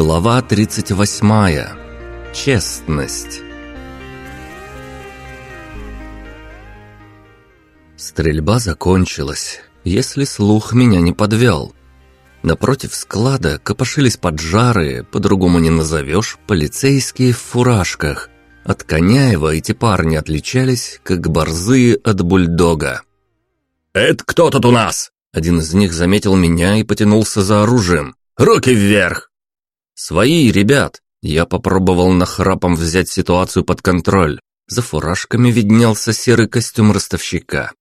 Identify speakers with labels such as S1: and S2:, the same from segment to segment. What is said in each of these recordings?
S1: Глава 38. Честность. Стрельба закончилась, если слух меня не подвел. Напротив склада копошились поджарые, по-другому не назовешь, полицейские в фуражках. От Коняева эти парни отличались, как борзые от бульдога.
S2: «Это кто тут у нас?»
S1: Один из них заметил меня и потянулся за оружием. «Руки вверх!» «Свои, ребят!» Я попробовал нахрапом взять ситуацию под контроль. За фуражками виднелся серый костюм ростовщика.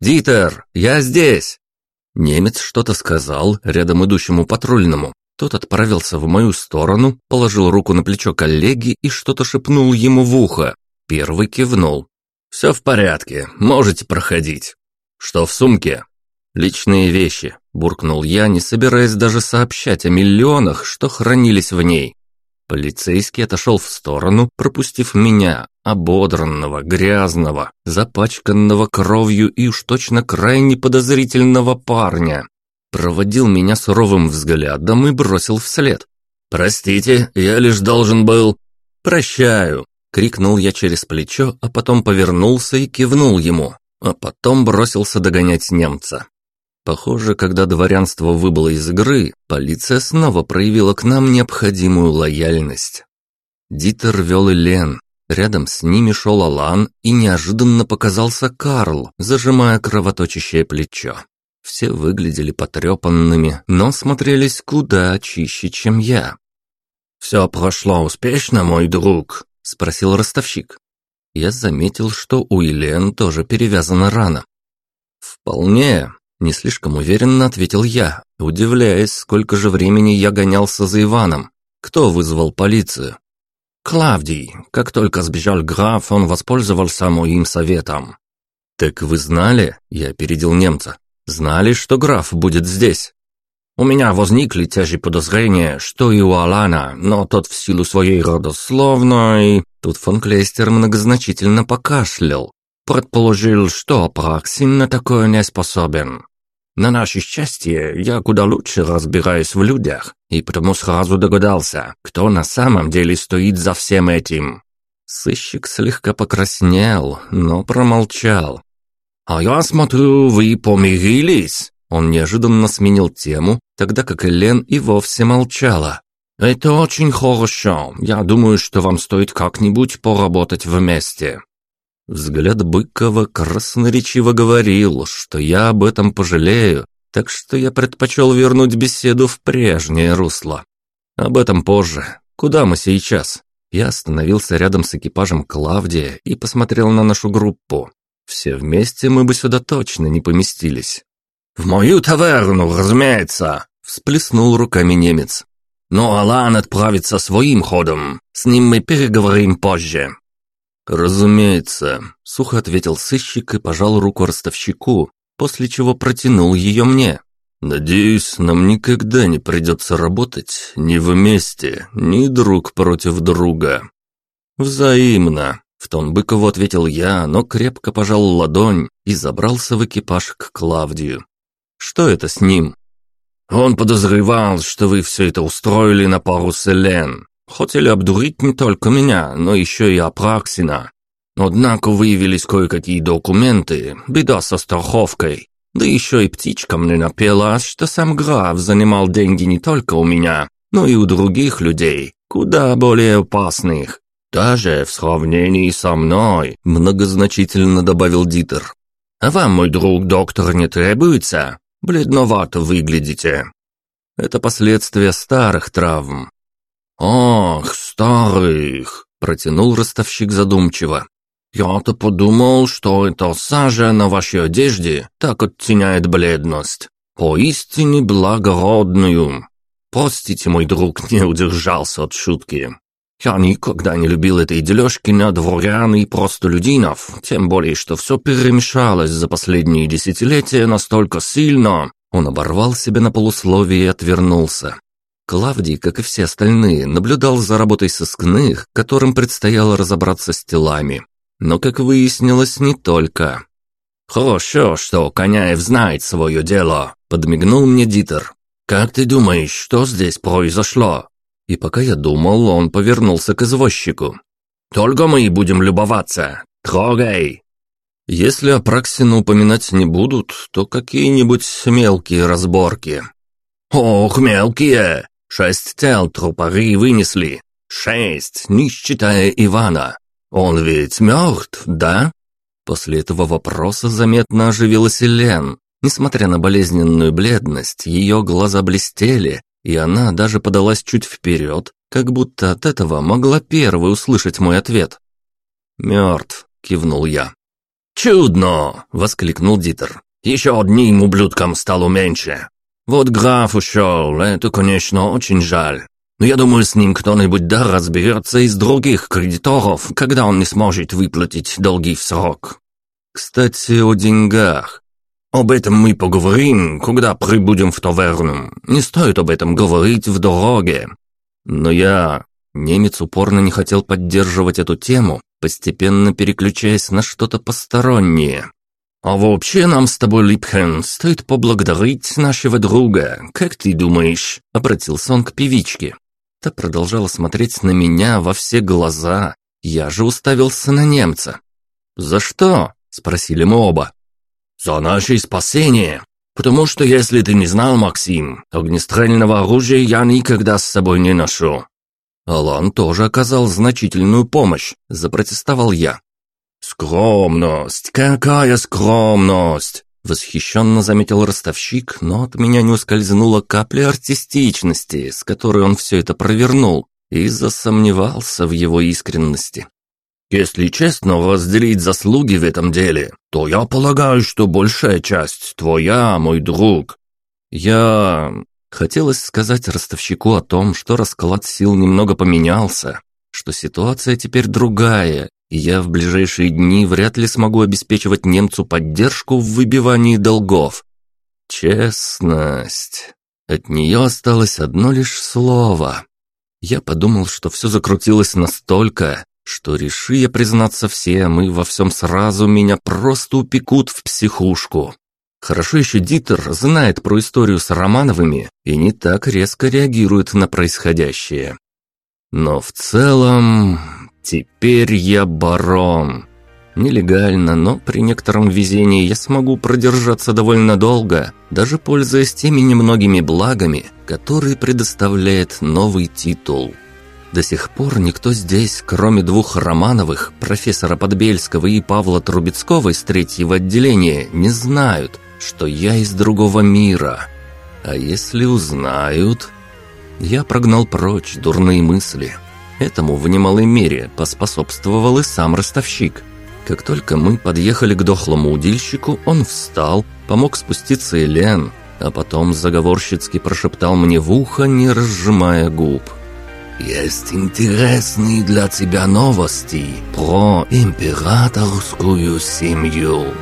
S1: «Дитер, я здесь!» Немец что-то сказал рядом идущему патрульному. Тот отправился в мою сторону, положил руку на плечо коллеги и что-то шепнул ему в ухо. Первый кивнул. «Все в порядке, можете проходить». «Что в сумке?» «Личные вещи», – буркнул я, не собираясь даже сообщать о миллионах, что хранились в ней. Полицейский отошел в сторону, пропустив меня, ободранного, грязного, запачканного кровью и уж точно крайне подозрительного парня. Проводил меня суровым взглядом и бросил вслед. «Простите, я лишь должен был...» «Прощаю!» — крикнул я через плечо, а потом повернулся и кивнул ему, а потом бросился догонять немца. Похоже, когда дворянство выбыло из игры, полиция снова проявила к нам необходимую лояльность. Дитер вел и Лен. Рядом с ними шел Алан, и неожиданно показался Карл, зажимая кровоточащее плечо. Все выглядели потрепанными, но смотрелись куда чище, чем я.
S2: «Все прошло успешно, мой друг?» – спросил ростовщик.
S1: Я заметил, что у Елен тоже перевязана рана. «Вполне», не слишком уверенно ответил я, удивляясь, сколько же времени я гонялся за Иваном. Кто вызвал полицию?
S2: Клавдий. Как только сбежал граф, он воспользовался моим советом.
S1: Так вы знали? Я опередил немца. Знали, что граф будет здесь?
S2: У меня возникли те же подозрения, что и у Алана, но тот в силу своей родословной...
S1: Тут фон Клейстер многозначительно покашлял,
S2: Предположил, что Праксин на такое не способен. На наше счастье, я куда лучше разбираюсь в людях, и потому сразу догадался, кто на самом деле стоит за всем этим.
S1: Сыщик слегка покраснел, но промолчал.
S2: «А я смотрю, вы помирились?»
S1: Он неожиданно сменил тему, тогда как Элен и вовсе молчала.
S2: «Это очень хорошо. Я думаю, что вам стоит как-нибудь поработать вместе.
S1: Взгляд Быкова красноречиво говорил, что я об этом пожалею, так что я предпочел вернуть беседу в прежнее русло. Об этом позже. Куда мы сейчас? Я остановился рядом с экипажем Клавдия и посмотрел на нашу группу. Все вместе мы бы сюда точно не поместились.
S2: «В мою таверну, разумеется!» – всплеснул руками немец. «Но Алан отправится своим ходом. С ним мы переговорим позже.
S1: «Разумеется», — сухо ответил сыщик и пожал руку ростовщику, после чего протянул ее мне. «Надеюсь, нам никогда не придется работать ни вместе, ни друг против друга». «Взаимно», — в тон Быкову ответил я, но крепко пожал ладонь и забрался в экипаж к Клавдию. «Что это с ним?»
S2: «Он подозревал, что вы все это устроили на пару с Элен. Хотели обдурить не только меня, но еще и Апраксина. Однако выявились кое-какие документы, беда со страховкой. Да еще и птичка мне напела, что сам граф занимал деньги не только у меня, но и у других людей, куда более опасных. Даже в сравнении со мной, многозначительно добавил Дитер. А вам, мой друг, доктор, не требуется? Бледновато выглядите.
S1: Это последствия старых травм,
S2: «Ах, старых!» – протянул ростовщик задумчиво. «Я-то подумал, что это сажа на вашей одежде так оттеняет бледность. Поистине благородную. Простите, мой друг не удержался от шутки. Я никогда не любил этой дележки на дворян и простолюдинов, тем более, что все перемешалось за последние десятилетия настолько сильно».
S1: Он оборвал себя на полусловие и отвернулся. Клавдий, как и все остальные, наблюдал за работой сыскных, которым предстояло разобраться с телами. Но, как выяснилось, не только.
S2: «Хорошо, что Коняев знает свое дело», — подмигнул мне Дитер. «Как ты думаешь, что здесь произошло?»
S1: И пока я думал, он повернулся к извозчику. «Только мы и будем любоваться! Трогай!» Если Апраксина упоминать не будут, то какие-нибудь мелкие разборки. «Ох, мелкие! Шесть тел трупари вынесли. Шесть, не считая Ивана. Он ведь мертв, да?» После этого вопроса заметно оживилась Элен. Несмотря на болезненную бледность, ее глаза блестели, и она даже подалась чуть вперед, как будто от этого могла первой услышать мой ответ. «Мертв», — кивнул я. «Чудно!» — воскликнул Дитер. «Еще одним ублюдком стало меньше. Вот граф ушел, это, конечно, очень жаль. Но я думаю, с ним кто-нибудь да разберется из других кредиторов, когда он не сможет выплатить долги в срок. Кстати, о деньгах. Об этом мы поговорим, когда прибудем в таверну. Не стоит об этом говорить в дороге. Но я... Немец упорно не хотел поддерживать эту тему, постепенно переключаясь на что-то постороннее. «А вообще нам с тобой, Липхен, стоит поблагодарить нашего друга. Как ты думаешь?» — обратился он к певичке. Та продолжала смотреть на меня во все глаза. Я же уставился на немца. «За что?» — спросили мы оба. «За наше спасение. Потому что, если ты не знал, Максим, огнестрельного оружия я никогда с собой не ношу». Алан тоже оказал значительную помощь, запротестовал я. «Скромность! Какая скромность!» Восхищенно заметил ростовщик, но от меня не ускользнула капля артистичности, с которой он все это провернул, и засомневался в его искренности. Если честно разделить заслуги в этом деле, то я полагаю, что большая часть твоя, мой друг. Я... Хотелось сказать ростовщику о том, что расклад сил немного поменялся, что ситуация теперь другая, я в ближайшие дни вряд ли смогу обеспечивать немцу поддержку в выбивании долгов. Честность. От нее осталось одно лишь слово. Я подумал, что все закрутилось настолько, что реши я признаться всем и во всем сразу, меня просто упекут в психушку. Хорошо еще Дитер знает про историю с Романовыми и не так резко реагирует на происходящее. Но в целом, теперь я барон. Нелегально, но при некотором везении я смогу продержаться довольно долго, даже пользуясь теми немногими благами, которые предоставляет новый титул. До сих пор никто здесь, кроме двух Романовых, профессора Подбельского и Павла Трубецкого из третьего отделения, не знают, что я из другого мира. А если узнают... Я прогнал прочь дурные мысли. Этому в немалой мере поспособствовал и сам ростовщик. Как только мы подъехали к дохлому удильщику, он встал, помог спуститься Элен, а потом заговорщицки прошептал мне в ухо, не разжимая губ. Есть интересные для тебя новости про императорскую семью.